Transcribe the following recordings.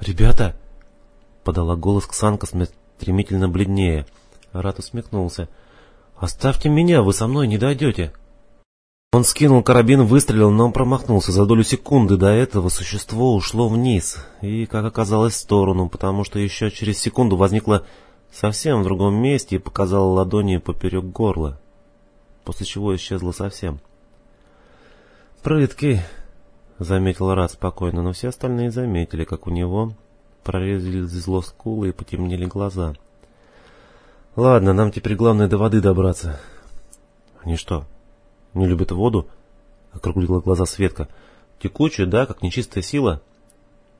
«Ребята!» — подала голос Ксанка стремительно бледнее. Рат усмехнулся. «Оставьте меня, вы со мной не дойдете!» Он скинул карабин, выстрелил, но промахнулся. За долю секунды до этого существо ушло вниз и, как оказалось, в сторону, потому что еще через секунду возникло совсем в другом месте и показало ладони поперек горла, после чего исчезло совсем. «Прытки!» — заметил Рад спокойно, но все остальные заметили, как у него прорезались зло скулы и потемнели глаза. «Ладно, нам теперь главное до воды добраться». «Они что, не любят воду?» — округлила глаза Светка. «Текучую, да, как нечистая сила?»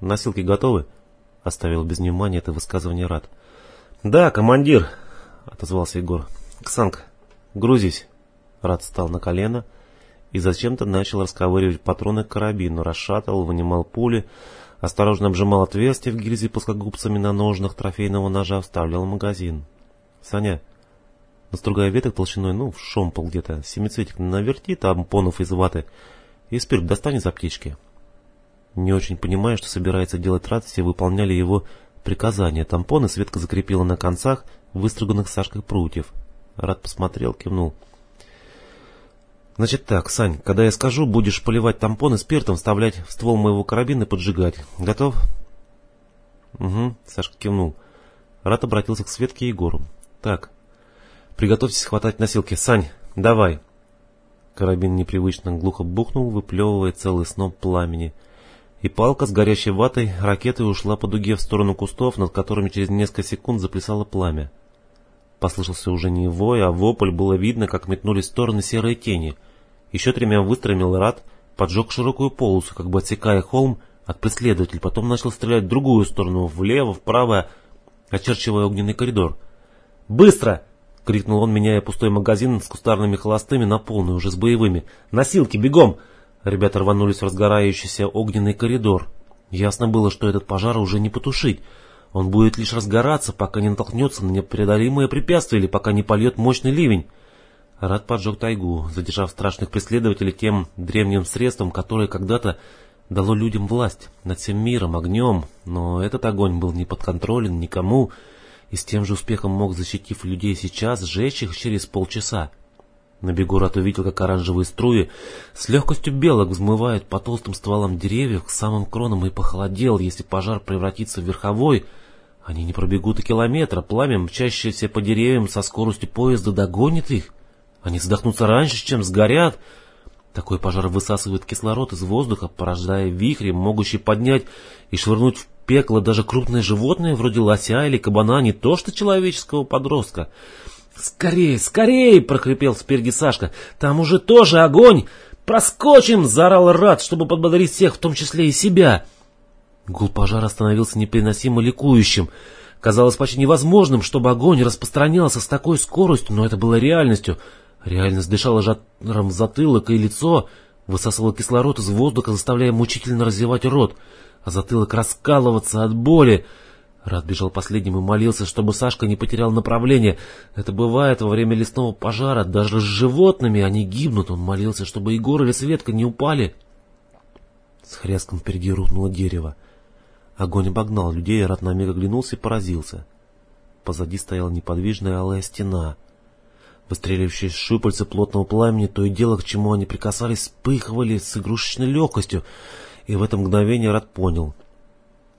«Носилки готовы?» — оставил без внимания это высказывание Рад. «Да, командир!» — отозвался Егор. «Ксанг, грузись!» Рад встал на колено и зачем-то начал расковыривать патроны к карабину, расшатывал, вынимал пули, осторожно обжимал отверстие в гильзе плоскогубцами на ножнах трофейного ножа, вставлял магазин. «Саня, настругая веток толщиной, ну, в шомпол где-то, семицветик наверти тампонов из ваты и спирт достань из аптечки». Не очень понимая, что собирается делать Рад, все выполняли его приказания. Тампоны Светка закрепила на концах выструганных Сашкой прутьев. Рад посмотрел, кивнул. «Значит так, Сань, когда я скажу, будешь поливать тампоны спиртом, вставлять в ствол моего карабина и поджигать. Готов?» «Угу», — Сашка кивнул. Рад обратился к Светке и Егору. «Так, приготовьтесь хватать носилки. Сань, давай!» Карабин непривычно глухо бухнул, выплевывая целый сноп пламени. И палка с горящей ватой ракетой ушла по дуге в сторону кустов, над которыми через несколько секунд заплясало пламя. Послышался уже не вой, а вопль, было видно, как метнулись в стороны серые тени. Еще тремя выстрелами Ларат поджег широкую полосу, как бы отсекая холм от преследователя, потом начал стрелять в другую сторону, влево, вправо, очерчивая огненный коридор. «Быстро!» — крикнул он, меняя пустой магазин с кустарными холостыми на полный, уже с боевыми. «Носилки, бегом!» Ребята рванулись в разгорающийся огненный коридор. Ясно было, что этот пожар уже не потушить. Он будет лишь разгораться, пока не натолкнется на непреодолимое препятствие или пока не польет мощный ливень. Рад поджег тайгу, задержав страшных преследователей тем древним средством, которое когда-то дало людям власть над всем миром, огнем, но этот огонь был не подконтролен никому, и с тем же успехом мог, защитив людей сейчас, сжечь их через полчаса. На бегу Рат увидел, как оранжевые струи с легкостью белок взмывают по толстым стволам деревьев к самым кронам и похолодел, если пожар превратится в верховой, они не пробегут и километра, пламя, мчащееся по деревьям со скоростью поезда, догонит их. Они задохнутся раньше, чем сгорят. Такой пожар высасывает кислород из воздуха, порождая вихри, могущие поднять и швырнуть в пекло даже крупное животное, вроде лося или кабана, не то что человеческого подростка. «Скорее, скорее!» — прохрипел спереди Сашка. «Там уже тоже огонь! Проскочим!» — заорал Рад, чтобы подбодрить всех, в том числе и себя. Гул пожара становился непереносимо ликующим. Казалось почти невозможным, чтобы огонь распространялся с такой скоростью, но это было реальностью. Реальность дышала жаром в затылок и лицо, высасывала кислород из воздуха, заставляя мучительно разевать рот, а затылок раскалываться от боли. Рад бежал последним и молился, чтобы Сашка не потерял направление. Это бывает во время лесного пожара, даже с животными они гибнут. Он молился, чтобы Егор или Светка не упали. С хряском впереди рухнуло дерево. Огонь обогнал людей, Рат на миг оглянулся и поразился. Позади стояла неподвижная алая стена. Выстреливающие шипальцы плотного пламени, то и дело, к чему они прикасались, вспыхивали с игрушечной легкостью, и в это мгновение Рат понял.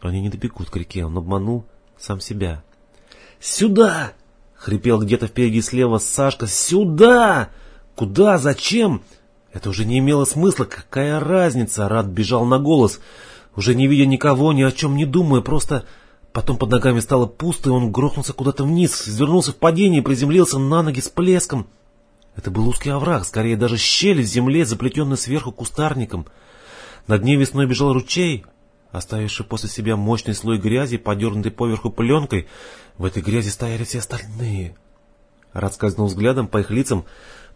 Они не добегут к реке, он обманул сам себя. «Сюда!» — хрипел где-то впереди слева Сашка. «Сюда! Куда? Зачем?» Это уже не имело смысла. Какая разница? Рад бежал на голос. Уже не видя никого, ни о чем не думая, просто... Потом под ногами стало пусто, и он грохнулся куда-то вниз, извернулся в падении приземлился на ноги с плеском. Это был узкий овраг, скорее даже щель в земле, заплетенная сверху кустарником. Над дне весной бежал ручей, оставивший после себя мощный слой грязи, подернутый поверху пленкой. В этой грязи стояли все остальные. Рад скользнул взглядом по их лицам,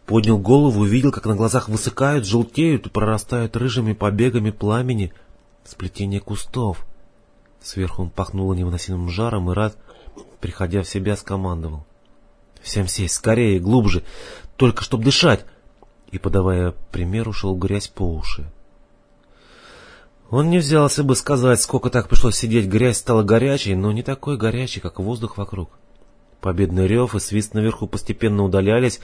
поднял голову увидел, как на глазах высыкают, желтеют и прорастают рыжими побегами пламени — сплетение кустов. Сверху он пахнуло невыносимым жаром, и Рад, приходя в себя, скомандовал. «Всем сесть, скорее, глубже, только чтоб дышать!» И, подавая пример, ушел грязь по уши. Он не взялся бы сказать, сколько так пришлось сидеть, грязь стала горячей, но не такой горячей, как воздух вокруг. Победный рев и свист наверху постепенно удалялись,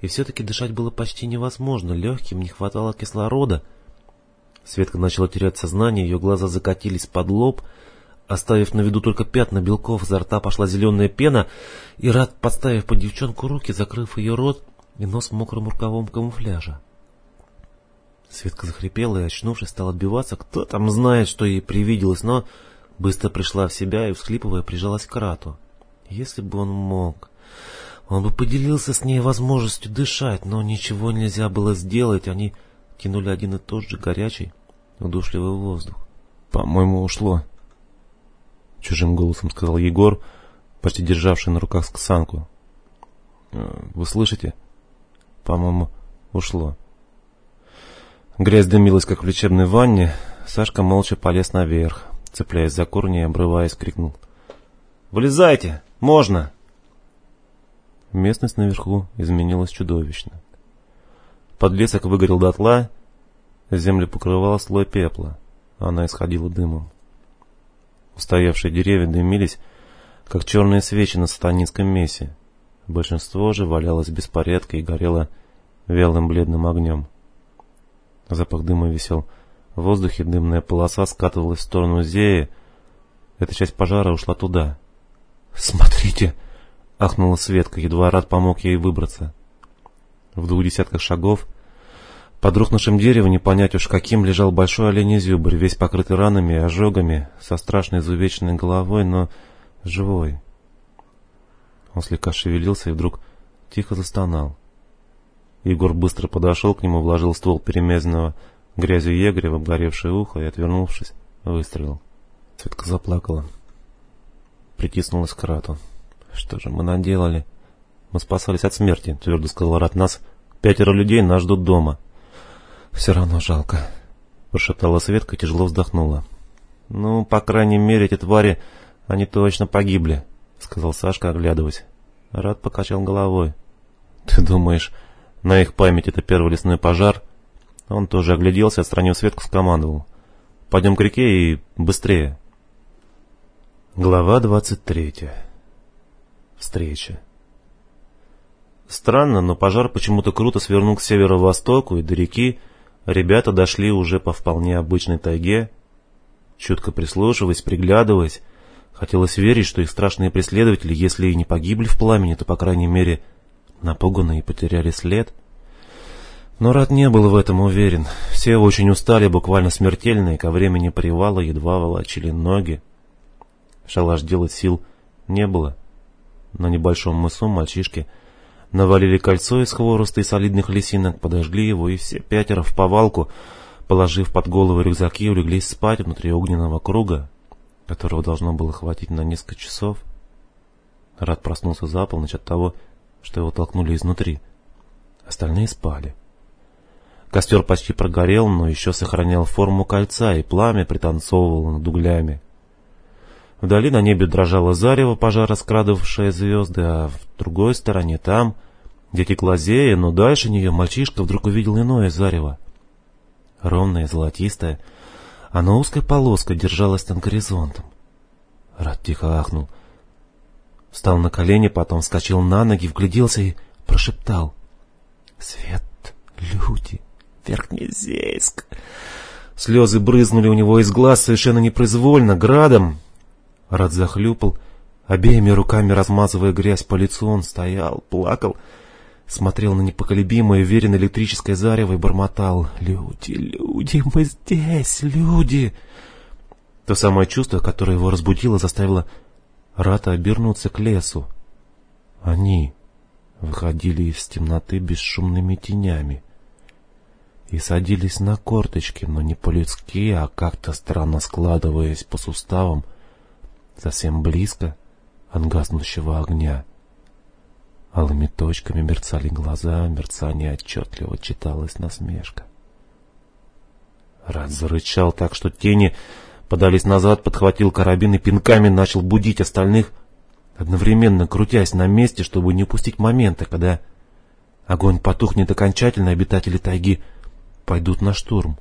и все-таки дышать было почти невозможно, легким не хватало кислорода. Светка начала терять сознание, ее глаза закатились под лоб, оставив на виду только пятна белков, изо рта пошла зеленая пена, и Рад, подставив под девчонку руки, закрыв ее рот и нос мокрым рукавом камуфляжа. Светка захрипела и, очнувшись, стала отбиваться. Кто там знает, что ей привиделось, но быстро пришла в себя и, всхлипывая, прижалась к Рату. Если бы он мог... Он бы поделился с ней возможностью дышать, но ничего нельзя было сделать. Они тянули один и тот же горячий, удушливый воздух. «По-моему, ушло», — чужим голосом сказал Егор, почти державший на руках сксанку. «Э, «Вы слышите? По-моему, ушло». Грязь дымилась, как в лечебной ванне. Сашка молча полез наверх, цепляясь за корни и обрываясь, крикнул. «Вылезайте! Можно!» Местность наверху изменилась чудовищно. Подлесок выгорел дотла, землю покрывал слой пепла, она исходила дымом. Устоявшие деревья дымились, как черные свечи на сатанинском мессе. Большинство же валялось в и горело вялым бледным огнем. Запах дыма висел в воздухе, дымная полоса скатывалась в сторону Зеи. Эта часть пожара ушла туда. «Смотрите!» — ахнула Светка, едва рад помог ей выбраться. В двух десятках шагов под рухнувшим деревом, не понять уж каким, лежал большой оленей зюбрь, весь покрытый ранами и ожогами, со страшной изувеченной головой, но живой. Он слегка шевелился и вдруг тихо застонал. Егор быстро подошел к нему, вложил ствол перемезанного грязью егря в обгоревшее ухо и, отвернувшись, выстрелил. Светка заплакала. Притиснулась к Рату. «Что же мы наделали?» «Мы спасались от смерти», — твердо сказал Рат. «Нас пятеро людей, нас ждут дома». «Все равно жалко», — прошептала Светка и тяжело вздохнула. «Ну, по крайней мере, эти твари, они точно погибли», — сказал Сашка, оглядываясь. Рад покачал головой. «Ты думаешь, на их память это первый лесной пожар?» Он тоже огляделся, отстранив Светку, скомандовал. «Пойдем к реке и быстрее». Глава двадцать третья. Встреча. Странно, но пожар почему-то круто свернул к северо-востоку, и до реки ребята дошли уже по вполне обычной тайге. Чутко прислушиваясь, приглядываясь, хотелось верить, что их страшные преследователи, если и не погибли в пламени, то, по крайней мере, напуганы и потеряли след. Но Рад не был в этом уверен. Все очень устали, буквально смертельно, и ко времени привала едва волочили ноги. Шалаш делать сил не было. На небольшом мысу мальчишки навалили кольцо из хвороста и солидных лисинок, подожгли его, и все пятеро в повалку, положив под головы рюкзаки, улеглись спать внутри огненного круга, которого должно было хватить на несколько часов. Рад проснулся за полночь от того, что его толкнули изнутри. Остальные спали. Костер почти прогорел, но еще сохранял форму кольца, и пламя пританцовывало над углями. Вдали на небе дрожало зарево, пожара скрадывавшее звезды, а в другой стороне там, где текла зея, но дальше нее мальчишка вдруг увидел иное зарево. Ровное, золотистое, оно узкой полоской держалось над горизонтом. Рад тихо ахнул. Встал на колени, потом вскочил на ноги, вгляделся и прошептал. «Свет, люди, Верхнезейск!» Слезы брызнули у него из глаз совершенно непроизвольно, градом, Рад захлюпал, обеими руками размазывая грязь по лицу, он стоял, плакал, смотрел на непоколебимое, уверенно электрическое зарево и бормотал «Люди, люди, мы здесь, люди!» То самое чувство, которое его разбудило, заставило Рата обернуться к лесу. Они выходили из темноты бесшумными тенями и садились на корточки, но не по-людски, а как-то странно складываясь по суставам, совсем близко от гаснущего огня. Алыми точками мерцали глаза, мерцание отчетливо читалась насмешка. Рад зарычал так, что тени подались назад, подхватил карабин и пинками начал будить остальных, одновременно крутясь на месте, чтобы не упустить момента, когда огонь потухнет окончательно, обитатели тайги пойдут на штурм.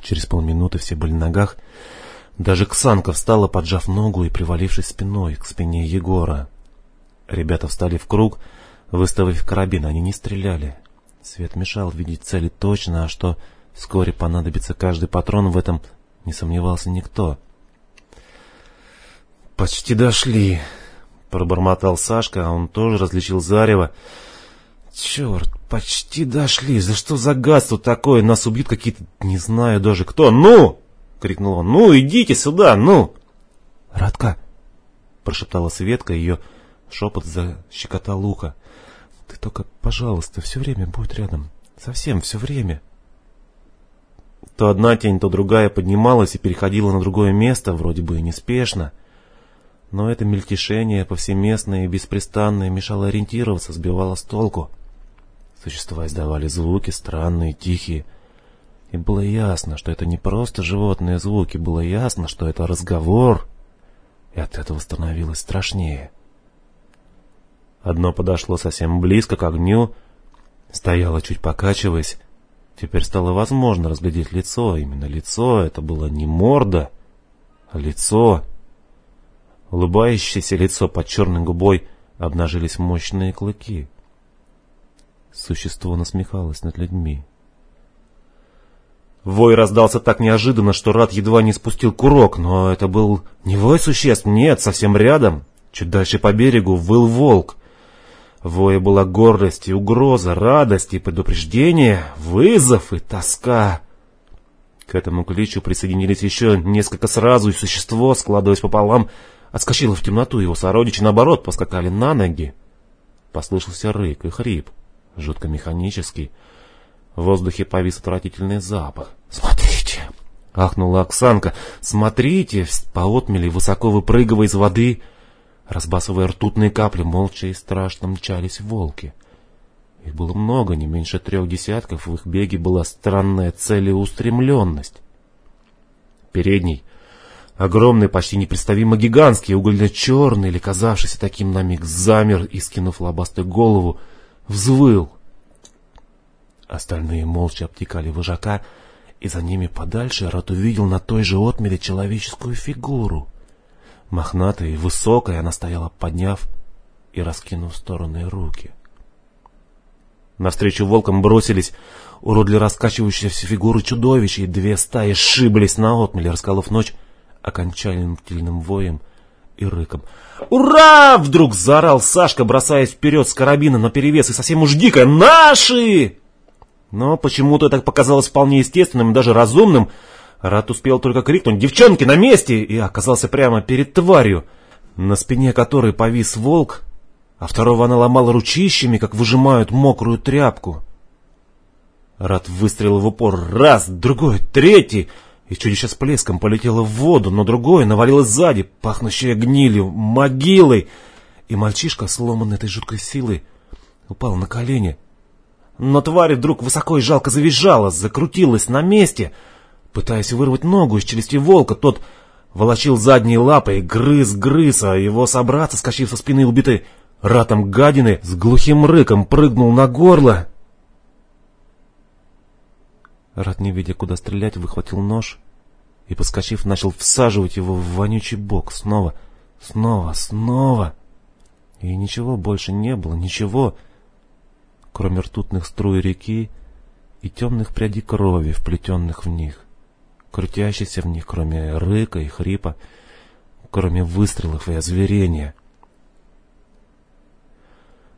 Через полминуты все были на ногах. Даже Ксанка встала, поджав ногу и привалившись спиной к спине Егора. Ребята встали в круг, выставив карабин. Они не стреляли. Свет мешал видеть цели точно, а что вскоре понадобится каждый патрон, в этом не сомневался никто. «Почти дошли», — пробормотал Сашка, а он тоже различил зарево. «Черт, почти дошли. За что за гадство такое? Нас убьют какие-то... Не знаю даже кто. Ну!» — крикнул он. «Ну, идите сюда, ну!» «Радка!» — прошептала Светка, ее шепот защекотал ухо. «Ты только, пожалуйста, все время будь рядом. Совсем все время». То одна тень, то другая поднималась и переходила на другое место, вроде бы и неспешно. Но это мельтешение, повсеместное и беспрестанное, мешало ориентироваться, сбивало с толку. Существа издавали звуки, странные, тихие. И было ясно, что это не просто животные звуки, было ясно, что это разговор. И от этого становилось страшнее. Одно подошло совсем близко к огню, стояло чуть покачиваясь. Теперь стало возможно разглядеть лицо. Именно лицо, это было не морда, а лицо. Улыбающееся лицо под черной губой обнажились мощные клыки. Существо насмехалось над людьми. Вой раздался так неожиданно, что Рад едва не спустил курок, но это был не вой существ, нет, совсем рядом. Чуть дальше по берегу выл волк. В вое была гордость и угроза, радость и предупреждение, вызов и тоска. К этому кличу присоединились еще несколько сразу, и существо, складываясь пополам, отскочило в темноту, его сородичи, наоборот, поскакали на ноги. Послышался рык и хрип жутко механический. В воздухе повис отвратительный запах. «Смотрите!» — ахнула Оксанка. «Смотрите!» — по отмели, высоко выпрыгивая из воды, разбасывая ртутные капли, молча и страшно мчались волки. Их было много, не меньше трех десятков, в их беге была странная целеустремленность. Передний, огромный, почти непредставимо гигантский, угольно-черный, или казавшийся таким на миг, замер и, скинув лобастую голову, взвыл. Остальные молча обтекали вожака, и за ними подальше Рот увидел на той же отмеле человеческую фигуру. Мохнатая и высокая она стояла, подняв и раскинув стороны руки. Навстречу волкам бросились уродливо раскачивающиеся фигуры чудовища, и две стаи сшиблись на отмеле, расколов ночь окончательным воем и рыком. «Ура!» — вдруг заорал Сашка, бросаясь вперед с карабина наперевес, и совсем уж дико. «Наши!» Но почему-то это показалось вполне естественным и даже разумным. Рат успел только крикнуть «Девчонки, на месте!» и оказался прямо перед тварью, на спине которой повис волк, а второго она ломала ручищами, как выжимают мокрую тряпку. Рат выстрелил в упор раз, другой, третий — и чудище с плеском полетело в воду, но другое навалилось сзади, пахнущее гнилью, могилой. И мальчишка, сломанный этой жуткой силой, упал на колени. Но тварь вдруг высоко и жалко завизжала, закрутилась на месте. Пытаясь вырвать ногу из челюсти волка, тот волочил задние лапы и грыз-грыз, а его собраться, скачив со спины убитой ратом гадины, с глухим рыком прыгнул на горло Рад, не видя, куда стрелять, выхватил нож и, подскочив, начал всаживать его в вонючий бок. Снова, снова, снова. И ничего больше не было, ничего, кроме ртутных струй реки и темных прядей крови, вплетенных в них, крутящихся в них, кроме рыка и хрипа, кроме выстрелов и озверения.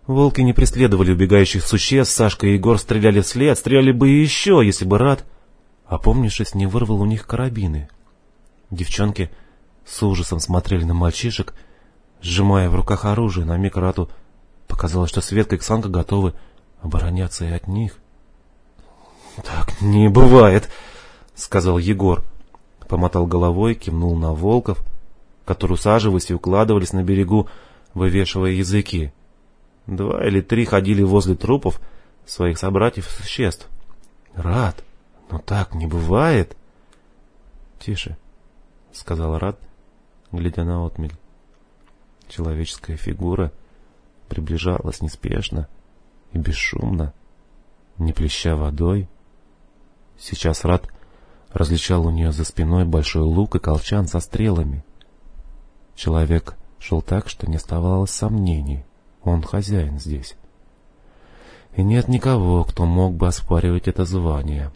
Волки не преследовали убегающих существ, Сашка и Егор стреляли вслед, стреляли бы и еще, если бы Рад, опомнившись, не вырвал у них карабины. Девчонки с ужасом смотрели на мальчишек, сжимая в руках оружие. На миг Рату показалось, что Светка и Ксанка готовы обороняться и от них. «Так не бывает», — сказал Егор. Помотал головой, кивнул на волков, которые усаживались и укладывались на берегу, вывешивая языки. Два или три ходили возле трупов своих собратьев и существ. Рад, но так не бывает. Тише, сказал Рад, глядя на отмель. Человеческая фигура приближалась неспешно и бесшумно, не плеща водой. Сейчас Рад различал у нее за спиной большой лук и колчан со стрелами. Человек шел так, что не оставалось сомнений. Он хозяин здесь. И нет никого, кто мог бы оспаривать это звание.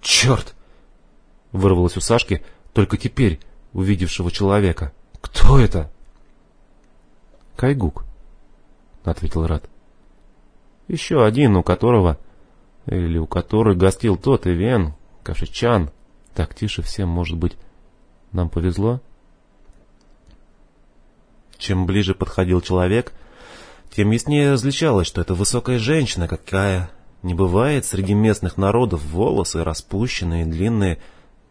«Черт!» — вырвалось у Сашки только теперь, увидевшего человека. «Кто это?» «Кайгук», — ответил Рад. «Еще один, у которого, или у которой гостил тот Ивен, Кашичан. Так, тише всем, может быть, нам повезло?» Чем ближе подходил человек, тем яснее различалось, что это высокая женщина, какая не бывает среди местных народов. Волосы, распущенные, длинные,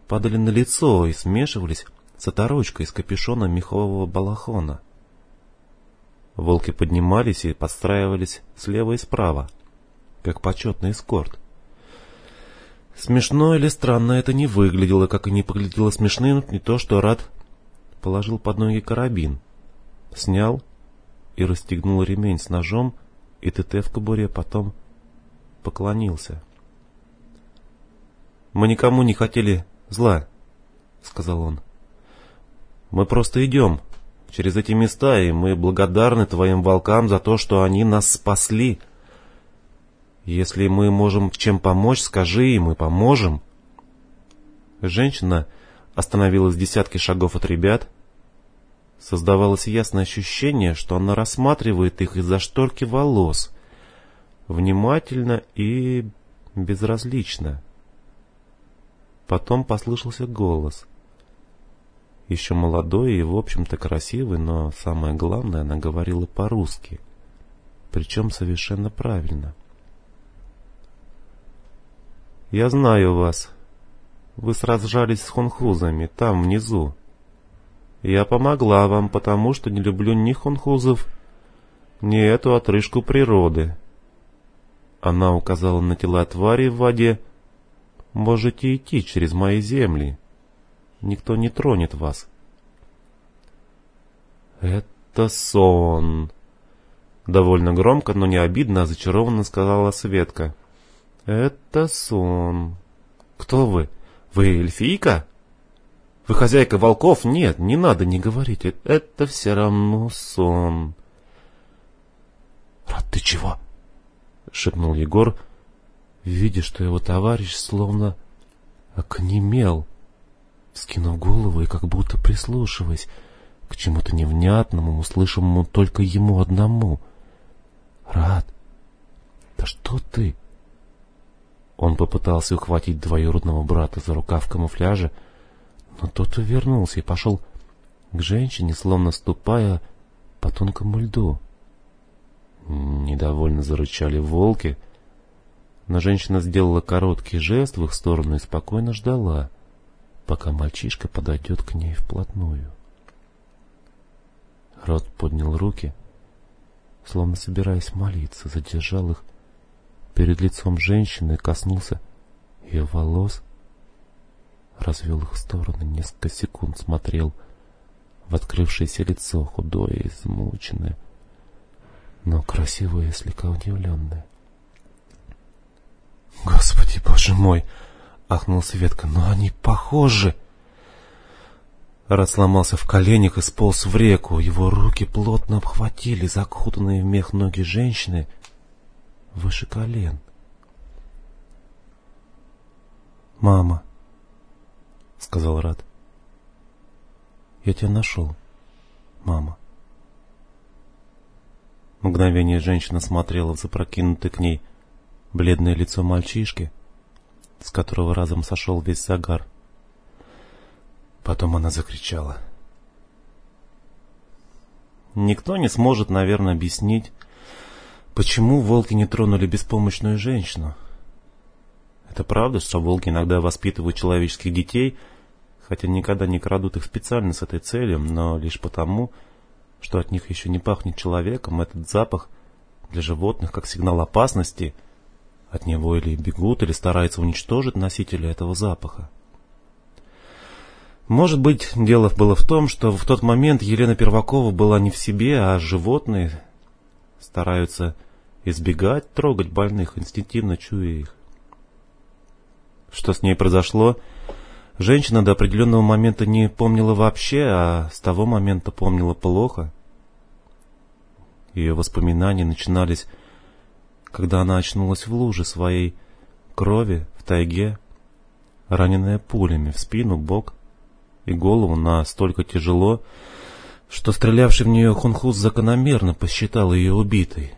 падали на лицо и смешивались с оторочкой из капюшона мехового балахона. Волки поднимались и подстраивались слева и справа, как почетный эскорт. Смешно или странно это не выглядело, как и не выглядело смешным не то, что Рад положил под ноги карабин, снял и расстегнул ремень с ножом и ТТ в кобуре, потом поклонился. «Мы никому не хотели зла», — сказал он. «Мы просто идем через эти места, и мы благодарны твоим волкам за то, что они нас спасли. Если мы можем чем помочь, скажи, и мы поможем». Женщина остановилась в десятке шагов от ребят, Создавалось ясное ощущение, что она рассматривает их из-за шторки волос. Внимательно и безразлично. Потом послышался голос. Еще молодой и, в общем-то, красивый, но самое главное, она говорила по-русски. Причем совершенно правильно. «Я знаю вас. Вы сражались с хунхузами, там, внизу. Я помогла вам, потому что не люблю ни хунхузов, ни эту отрыжку природы. Она указала на тела тварей в воде. Можете идти через мои земли. Никто не тронет вас. Это сон. Довольно громко, но не обидно, а зачарованно сказала Светка. Это сон. Кто вы? Вы эльфийка? Вы хозяйка волков? Нет, не надо, не говорите. Это все равно сон. Рад, ты чего? Шепнул Егор, видя, что его товарищ словно окнемел, скинув голову и как будто прислушиваясь к чему-то невнятному, услышанному только ему одному. Рад, да что ты? Он попытался ухватить двоюродного брата за рукав в камуфляже, но тот увернулся и пошел к женщине, словно ступая по тонкому льду. Недовольно зарычали волки, но женщина сделала короткий жест в их сторону и спокойно ждала, пока мальчишка подойдет к ней вплотную. Рот поднял руки, словно собираясь молиться, задержал их перед лицом женщины коснулся ее волос, развел их в стороны, несколько секунд смотрел в открывшееся лицо, худое измученное, но красивое и слегка удивленное. «Господи, боже мой!» — ахнул Светка. «Но они похожи!» Рад сломался в коленях и сполз в реку. Его руки плотно обхватили закутанные в мех ноги женщины выше колен. «Мама!» — сказал Рад. «Я тебя нашел, мама». Мгновение женщина смотрела в запрокинутое к ней бледное лицо мальчишки, с которого разом сошел весь загар. Потом она закричала. Никто не сможет, наверное, объяснить, почему волки не тронули беспомощную женщину — это правда, что волки иногда воспитывают человеческих детей, хотя никогда не крадут их специально с этой целью, но лишь потому, что от них еще не пахнет человеком, этот запах для животных как сигнал опасности, от него или бегут, или стараются уничтожить носителя этого запаха. Может быть, дело было в том, что в тот момент Елена Первакова была не в себе, а животные стараются избегать трогать больных, инстинктивно чуя их. Что с ней произошло, женщина до определенного момента не помнила вообще, а с того момента помнила плохо. Ее воспоминания начинались, когда она очнулась в луже своей крови в тайге, раненая пулями в спину, бок и голову настолько тяжело, что стрелявший в нее хунхус закономерно посчитал ее убитой.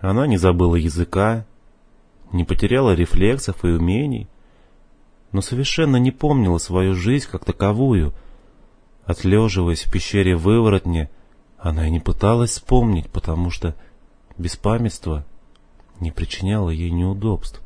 Она не забыла языка, не потеряла рефлексов и умений, но совершенно не помнила свою жизнь как таковую. Отлеживаясь в пещере выворотня, она и не пыталась вспомнить, потому что беспамятство не причиняло ей неудобств.